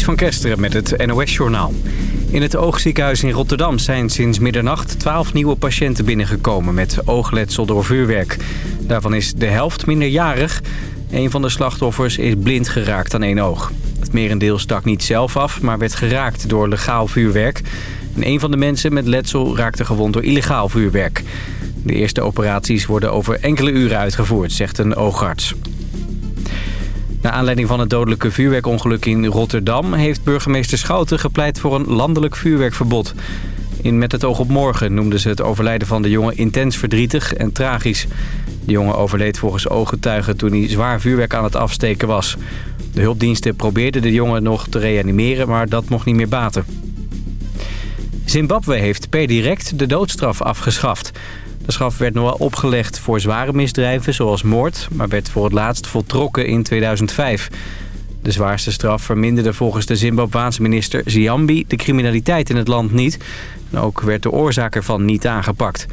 Van Kesteren met het NOS-journaal. In het oogziekenhuis in Rotterdam zijn sinds middernacht 12 nieuwe patiënten binnengekomen met oogletsel door vuurwerk. Daarvan is de helft minderjarig. Een van de slachtoffers is blind geraakt aan één oog. Het merendeel stak niet zelf af, maar werd geraakt door legaal vuurwerk. En een van de mensen met letsel raakte gewond door illegaal vuurwerk. De eerste operaties worden over enkele uren uitgevoerd, zegt een oogarts. Naar aanleiding van het dodelijke vuurwerkongeluk in Rotterdam... heeft burgemeester Schouten gepleit voor een landelijk vuurwerkverbod. In Met het oog op morgen noemden ze het overlijden van de jongen intens verdrietig en tragisch. De jongen overleed volgens ooggetuigen toen hij zwaar vuurwerk aan het afsteken was. De hulpdiensten probeerden de jongen nog te reanimeren, maar dat mocht niet meer baten. Zimbabwe heeft per direct de doodstraf afgeschaft. De straf werd nog wel opgelegd voor zware misdrijven zoals moord... maar werd voor het laatst voltrokken in 2005. De zwaarste straf verminderde volgens de Zimbabwaanse minister Ziambi... de criminaliteit in het land niet. En ook werd de oorzaak ervan niet aangepakt.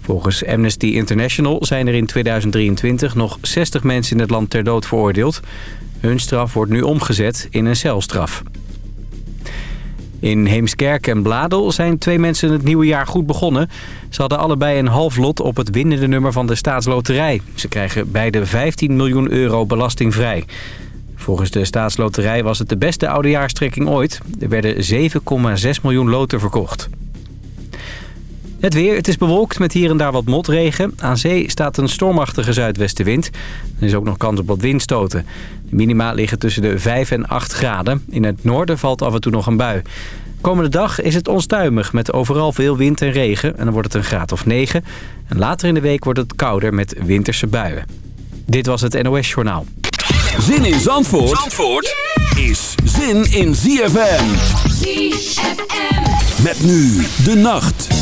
Volgens Amnesty International zijn er in 2023 nog 60 mensen in het land ter dood veroordeeld. Hun straf wordt nu omgezet in een celstraf. In Heemskerk en Bladel zijn twee mensen het nieuwe jaar goed begonnen. Ze hadden allebei een half lot op het winnende nummer van de staatsloterij. Ze krijgen beide 15 miljoen euro belastingvrij. Volgens de staatsloterij was het de beste oudejaarstrekking ooit. Er werden 7,6 miljoen loten verkocht. Het weer, het is bewolkt met hier en daar wat motregen. Aan zee staat een stormachtige zuidwestenwind. Er is ook nog kans op wat windstoten. De minima liggen tussen de 5 en 8 graden. In het noorden valt af en toe nog een bui. Komende dag is het onstuimig met overal veel wind en regen. En dan wordt het een graad of 9. En later in de week wordt het kouder met winterse buien. Dit was het NOS Journaal. Zin in Zandvoort, Zandvoort is zin in ZFM. ZFM. Met nu de nacht.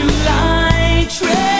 July train.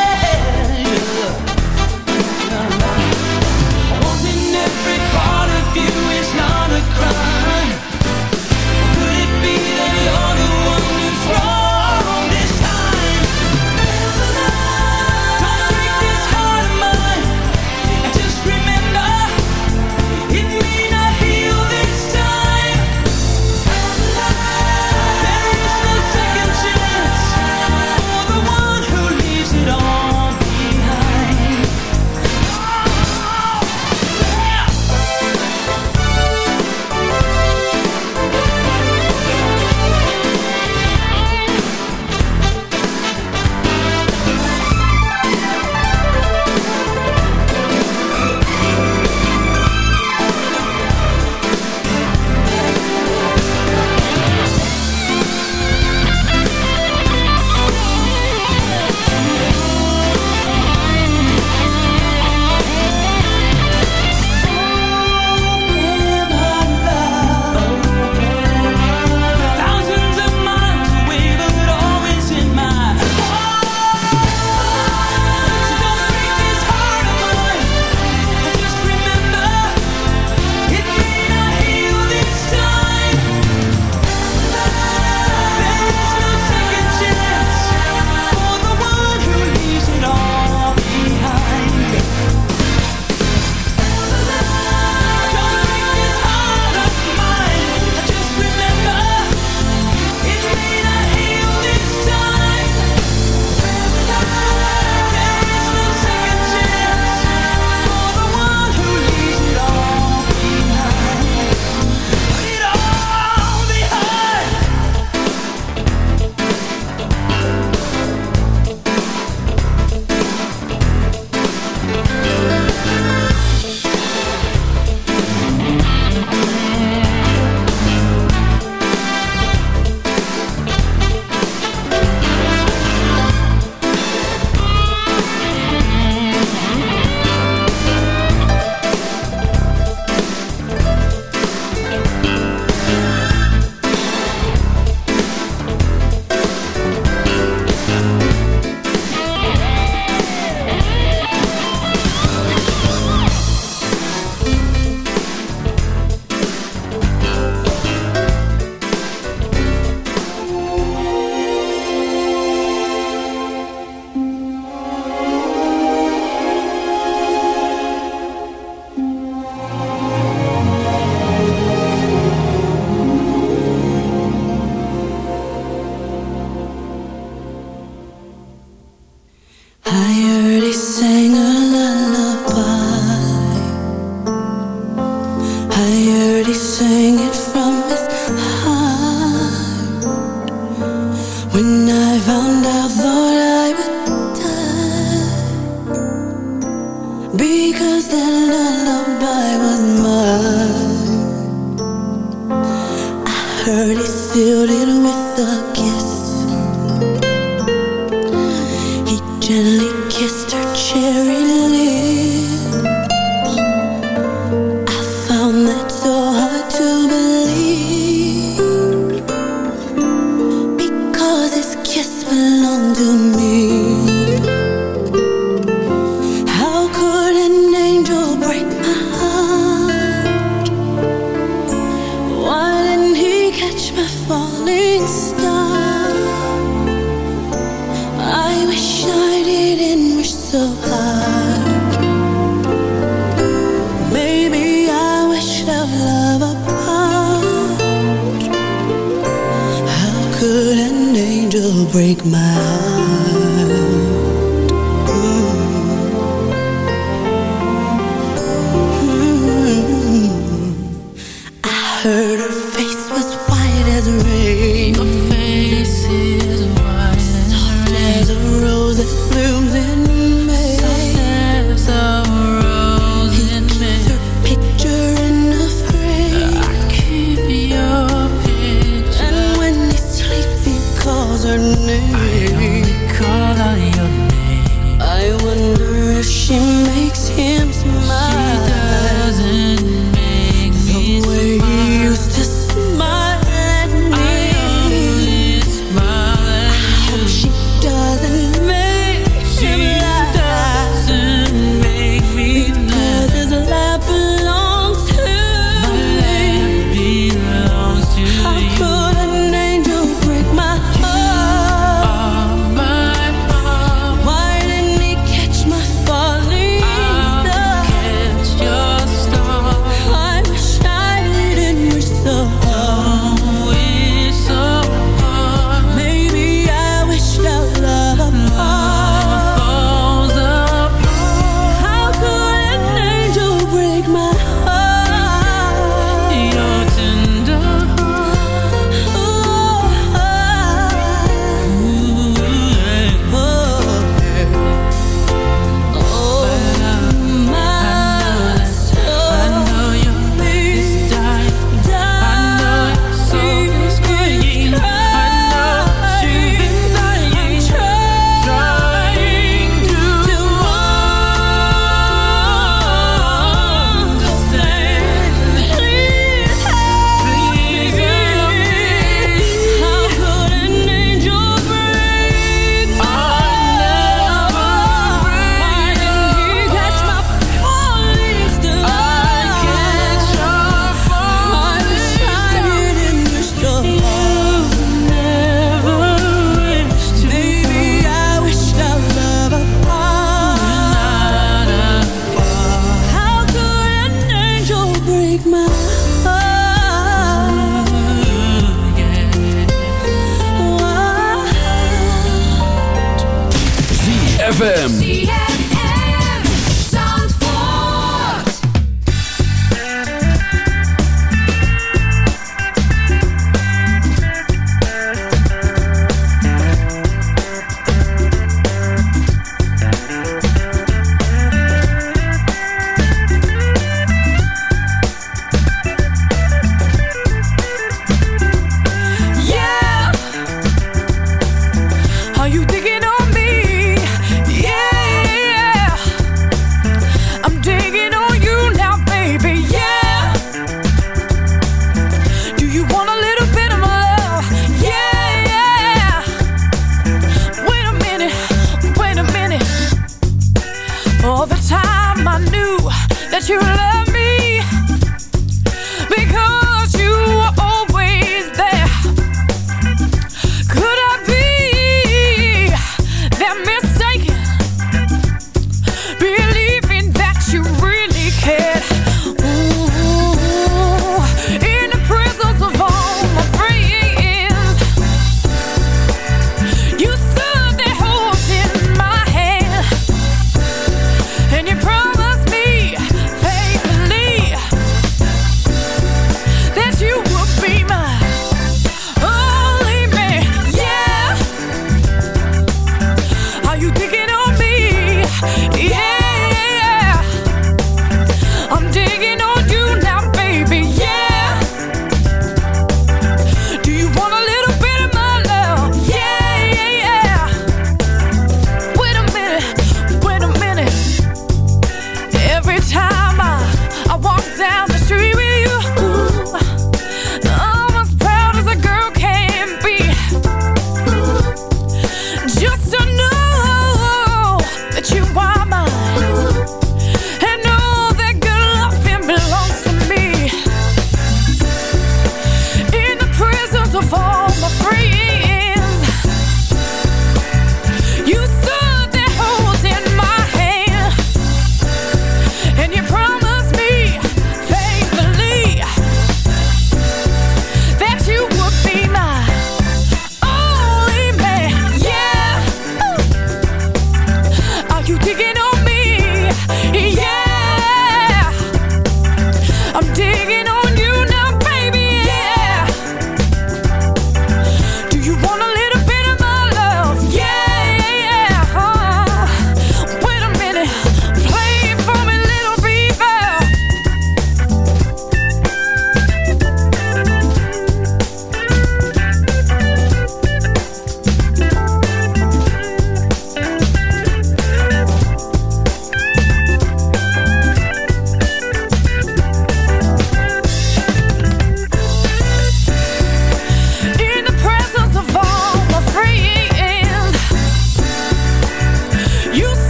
time I knew that you loved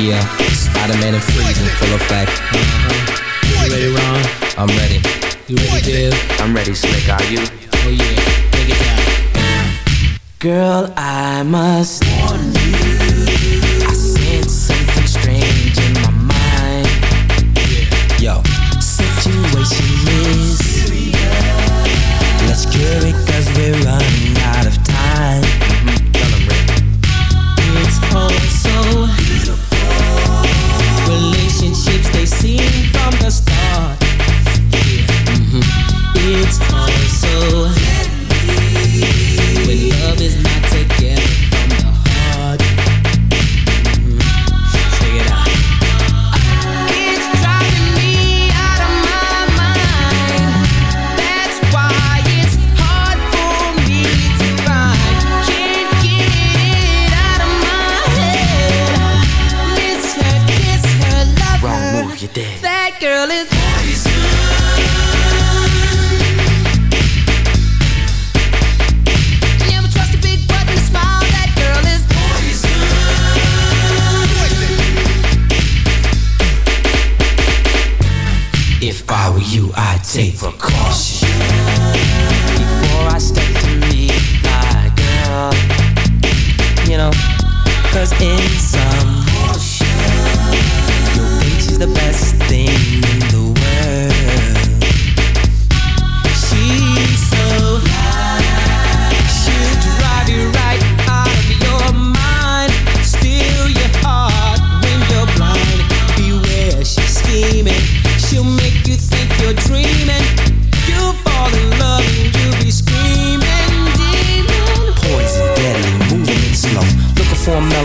Yeah, Spider-Man and full effect. Uh-huh. You ready, Ron? I'm ready. You ready, I'm ready, Slick. Are you? Oh yeah, take it down. Girl, I must warn you. I sense something strange in my mind. Yo, situation is serious. Let's cure it cause we're running out of time. Mm -hmm. It's whole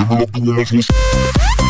Giving up the woman's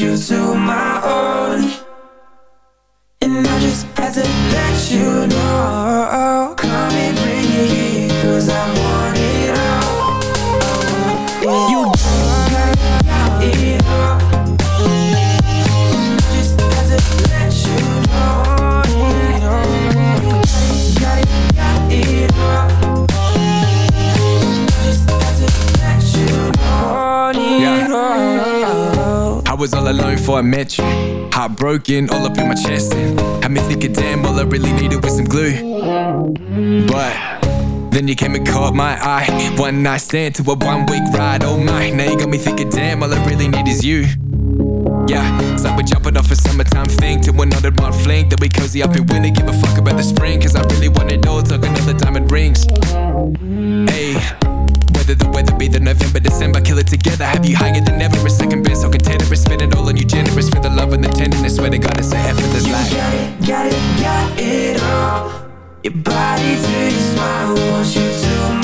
you to my before I met you. Heartbroken, all up in my chest. And had me thinking, damn, all I really needed was some glue. But then you came and caught my eye. One night stand to a one week ride. Oh my, now you got me thinking, damn, all I really need is you. Yeah, it's like we're jumping off a summertime thing to another one fling. Then we cozy up in winter, give a fuck about the spring. Cause I really want it all, talk another diamond rings. Hey, whether the weather be the November, December, kill it together. Have you higher than ever? Tenderness. Swear to God, it's a effortless life. Got it, got it, got it all. Your body to your smile, want you to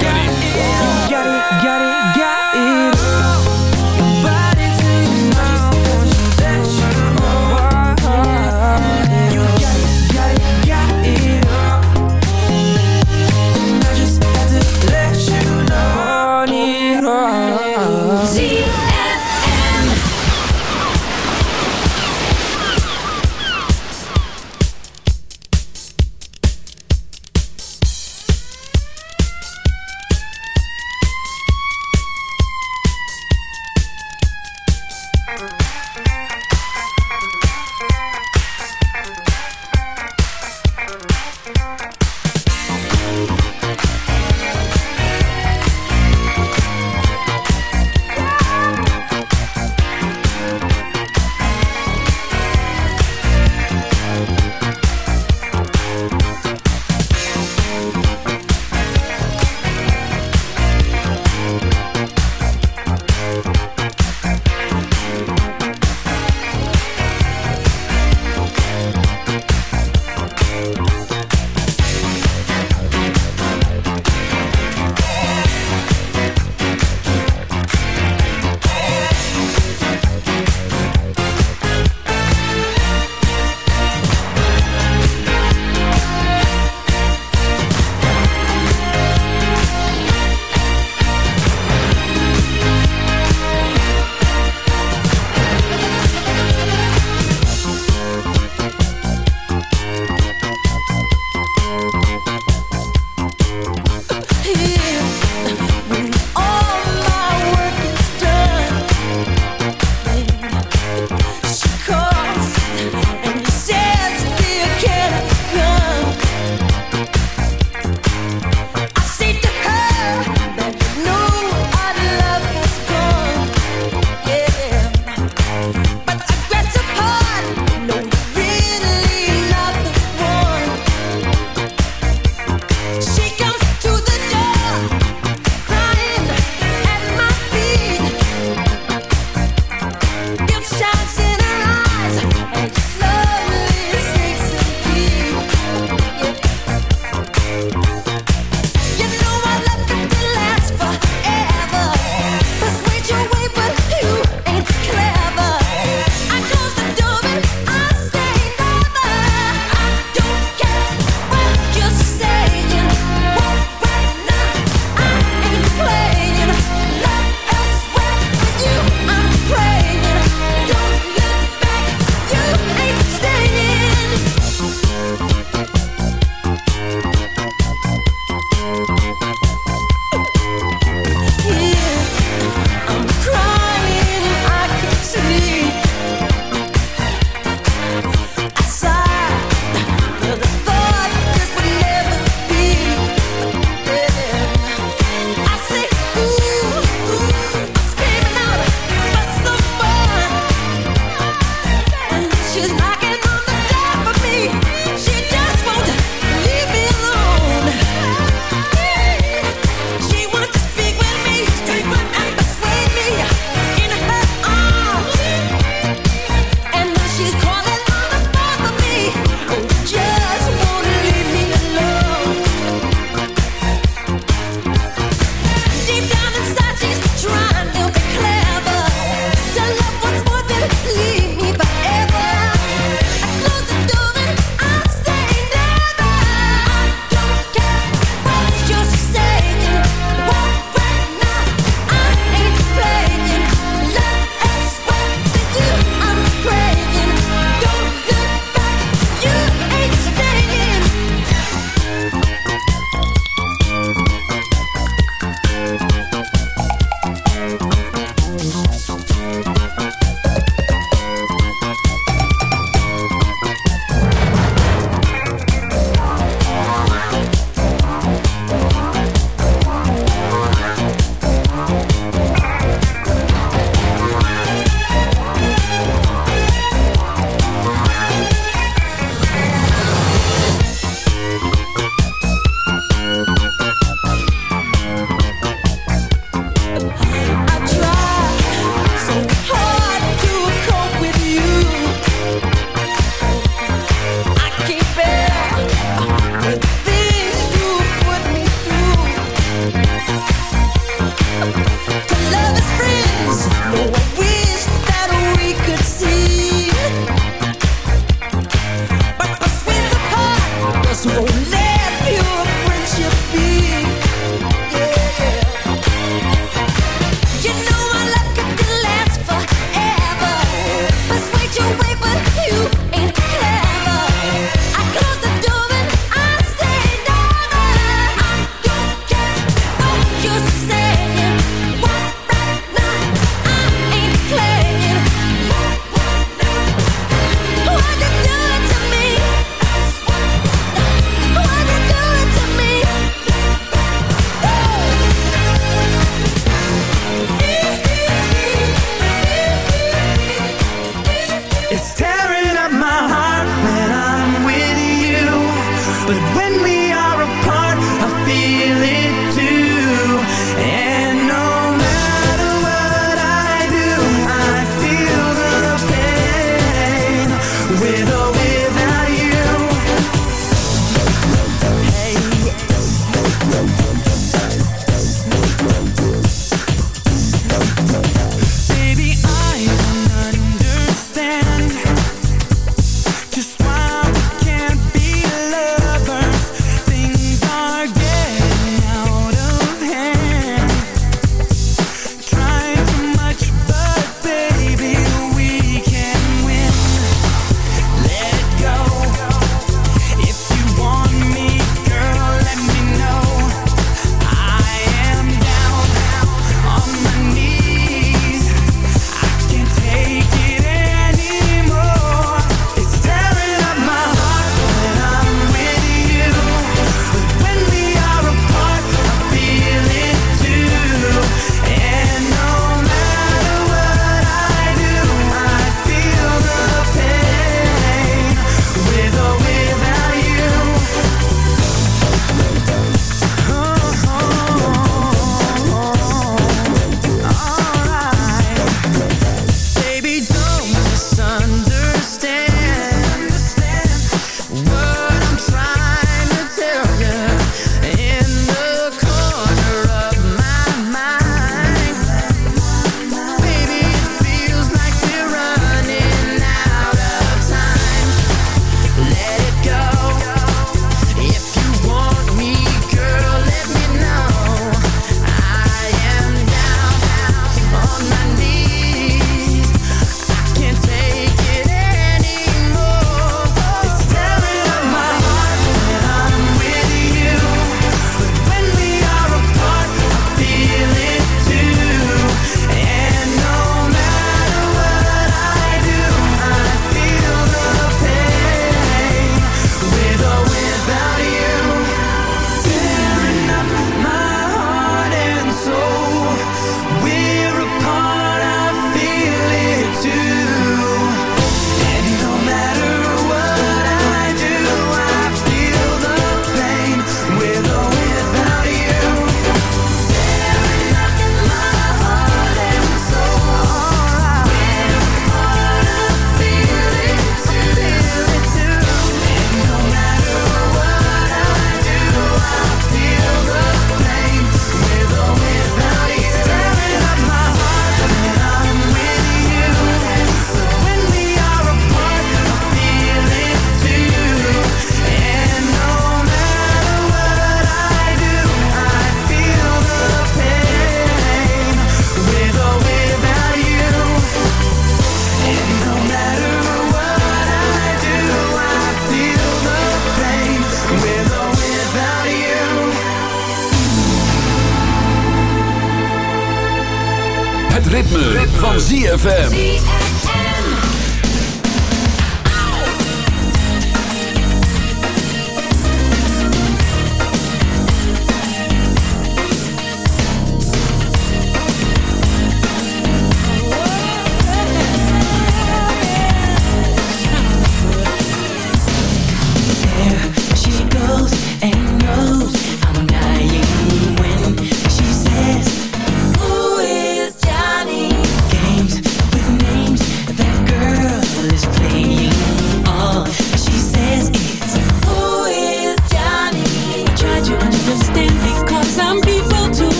help